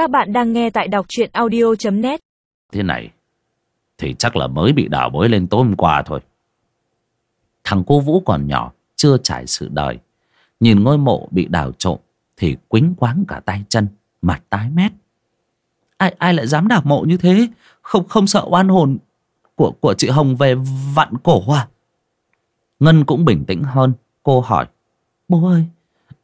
Các bạn đang nghe tại đọc truyện audio.net Thế này, Thì chắc là mới bị đảo bới lên tối hôm qua thôi. Thằng cô Vũ còn nhỏ, Chưa trải sự đời. Nhìn ngôi mộ bị đào trộm, Thì quính quáng cả tay chân Mặt tái mét. Ai ai lại dám đào mộ như thế? Không không sợ oan hồn Của của chị Hồng về vặn cổ à? Ngân cũng bình tĩnh hơn, Cô hỏi. Bố ơi,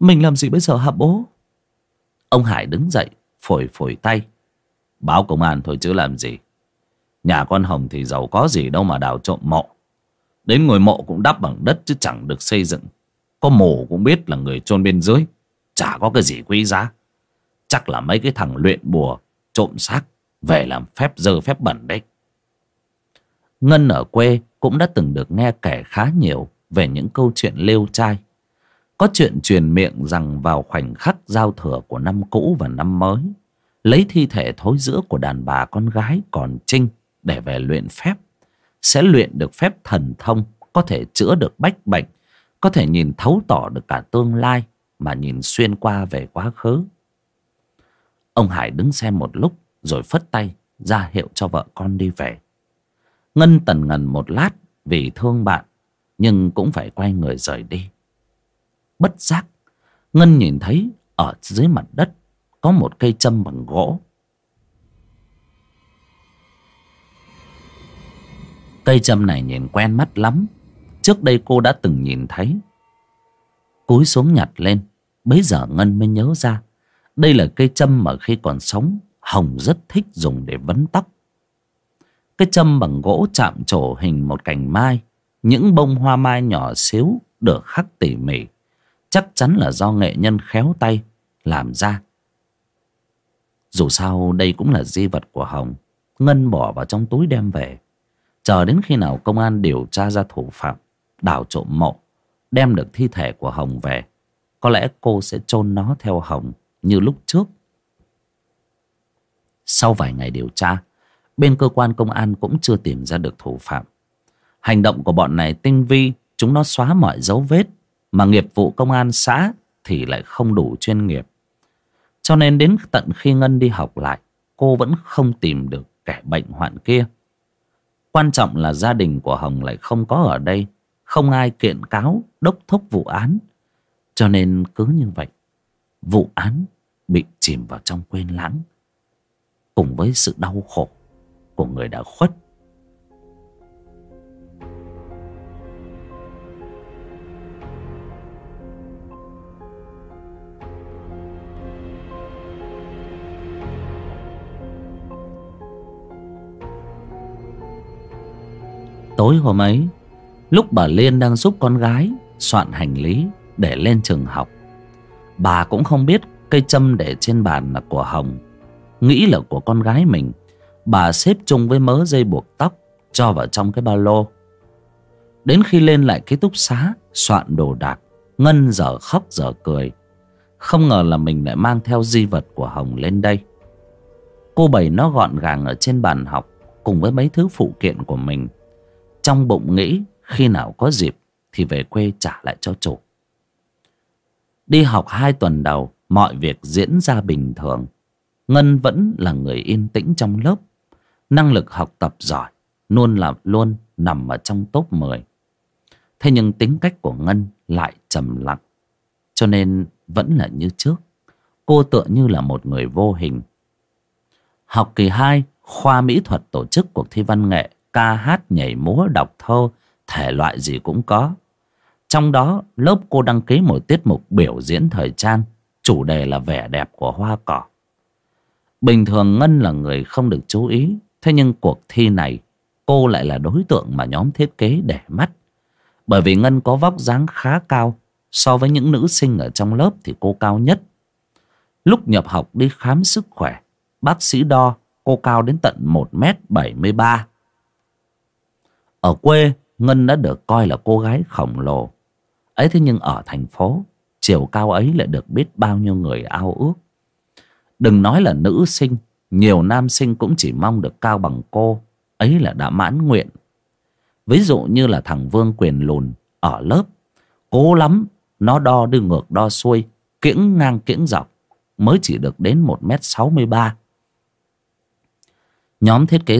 Mình làm gì bây giờ hả bố? Ông Hải đứng dậy phổi phổi tay. Báo công an thôi chứ làm gì. Nhà con hồng thì giàu có gì đâu mà đào trộm mộ. Đến ngôi mộ cũng đắp bằng đất chứ chẳng được xây dựng. Có mồ cũng biết là người chôn bên dưới. Chả có cái gì quý giá. Chắc là mấy cái thằng luyện bùa, trộm xác, về làm phép dơ phép bẩn đấy. Ngân ở quê cũng đã từng được nghe kể khá nhiều về những câu chuyện lêu trai. Có chuyện truyền miệng rằng vào khoảnh khắc giao thừa của năm cũ và năm mới Lấy thi thể thối giữa của đàn bà con gái còn trinh để về luyện phép. Sẽ luyện được phép thần thông, Có thể chữa được bách bệnh, Có thể nhìn thấu tỏ được cả tương lai Mà nhìn xuyên qua về quá khứ. Ông Hải đứng xem một lúc Rồi phất tay ra hiệu cho vợ con đi về. Ngân tần ngần một lát Vì thương bạn, Nhưng cũng phải quay người rời đi. Bất giác, ngân nhìn thấy ở dưới mặt đất có một cây châm bằng gỗ. Cây châm này nhìn quen mắt lắm. Trước đây cô đã từng nhìn thấy. Cúi xuống nhặt lên. Bấy giờ ngân mới nhớ ra. Đây là cây châm mà khi còn sống, hồng rất thích dùng để vấn tóc. Cái châm bằng gỗ chạm trổ hình một cành mai. Những bông hoa mai nhỏ xíu được khắc tỉ mỉ. Chắc chắn là do nghệ nhân khéo tay làm ra dù sao, đây cũng là di vật của hồng. Ngân bỏ vào trong túi đem về. Chờ đến khi nào công an điều tra ra thủ phạm, đào trộm mộ, đem được thi thể của hồng về, có lẽ cô sẽ chôn nó theo hồng như lúc trước. Sau vài ngày điều tra, bên cơ quan công an cũng chưa tìm ra được thủ phạm. Hành động của bọn này tinh vi, chúng nó xóa mọi dấu vết, mà nghiệp vụ công an xã thì lại không đủ chuyên nghiệp cho nên đến tận khi ngân đi học lại, cô vẫn không tìm được kẻ bệnh hoạn kia. Quan trọng là gia đình của hồng lại không có ở đây, không ai kiện cáo, đốc thúc vụ án. Cho nên cứ như vậy, vụ án bị chìm vào trong quên lãng. Cùng với sự đau khổ của người đã khuất tối hôm ấy, lúc bà liên đang giúp con gái soạn hành lý để lên trường học, bà cũng không biết cây châm để trên bàn là của hồng. Nghĩ là của con gái mình, bà xếp chung với mớ dây buộc tóc cho vào trong cái ba lô. Đến khi lên lại ký túc xá, soạn đồ đạc, ngân giờ khóc giờ cười. Không ngờ là mình lại mang theo di vật của hồng lên đây. Cô bày nó gọn gàng ở trên bàn học cùng với mấy thứ phụ kiện của mình trong bụng nghĩ khi nào có dịp thì về quê trả lại cho chủ. Đi học hai tuần đầu, mọi việc diễn ra bình thường. Ngân vẫn là người yên tĩnh trong lớp. Năng lực học tập giỏi, luôn là luôn nằm ở trong top 10 thế nhưng tính cách của ngân lại trầm lặng, cho nên vẫn là như trước. Cô tựa như là một người vô hình. Học kỳ 2 khoa mỹ thuật tổ chức cuộc thi văn nghệ ca hát nhảy múa đọc thơ, thể loại gì cũng có. Trong đó, lớp cô đăng ký một tiết mục biểu diễn thời trang, chủ đề là vẻ đẹp của hoa cỏ. Bình thường ngân là người không được chú ý, thế nhưng cuộc thi này, cô lại là đối tượng mà nhóm thiết kế để mắt. Bởi vì ngân có vóc dáng khá cao, so với những nữ sinh ở trong lớp thì cô cao nhất. Lúc nhập học đi khám sức khỏe, bác sĩ đo cô cao đến tận một m bảy mươi ba ở quê, Ngân đã được coi là cô gái khổng lồ. Ấy thế nhưng ở thành phố, chiều cao ấy lại được biết bao nhiêu người ao ước. Đừng nói là nữ sinh, nhiều nam sinh cũng chỉ mong được cao bằng cô. Ấy là đã mãn nguyện. Ví dụ như là thằng vương quyền lùn, ở lớp, cố lắm, nó đo đưa ngược đo xuôi, kiễng ngang kiễng dọc, mới chỉ được đến một m sáu mươi ba. Nhóm thiết kế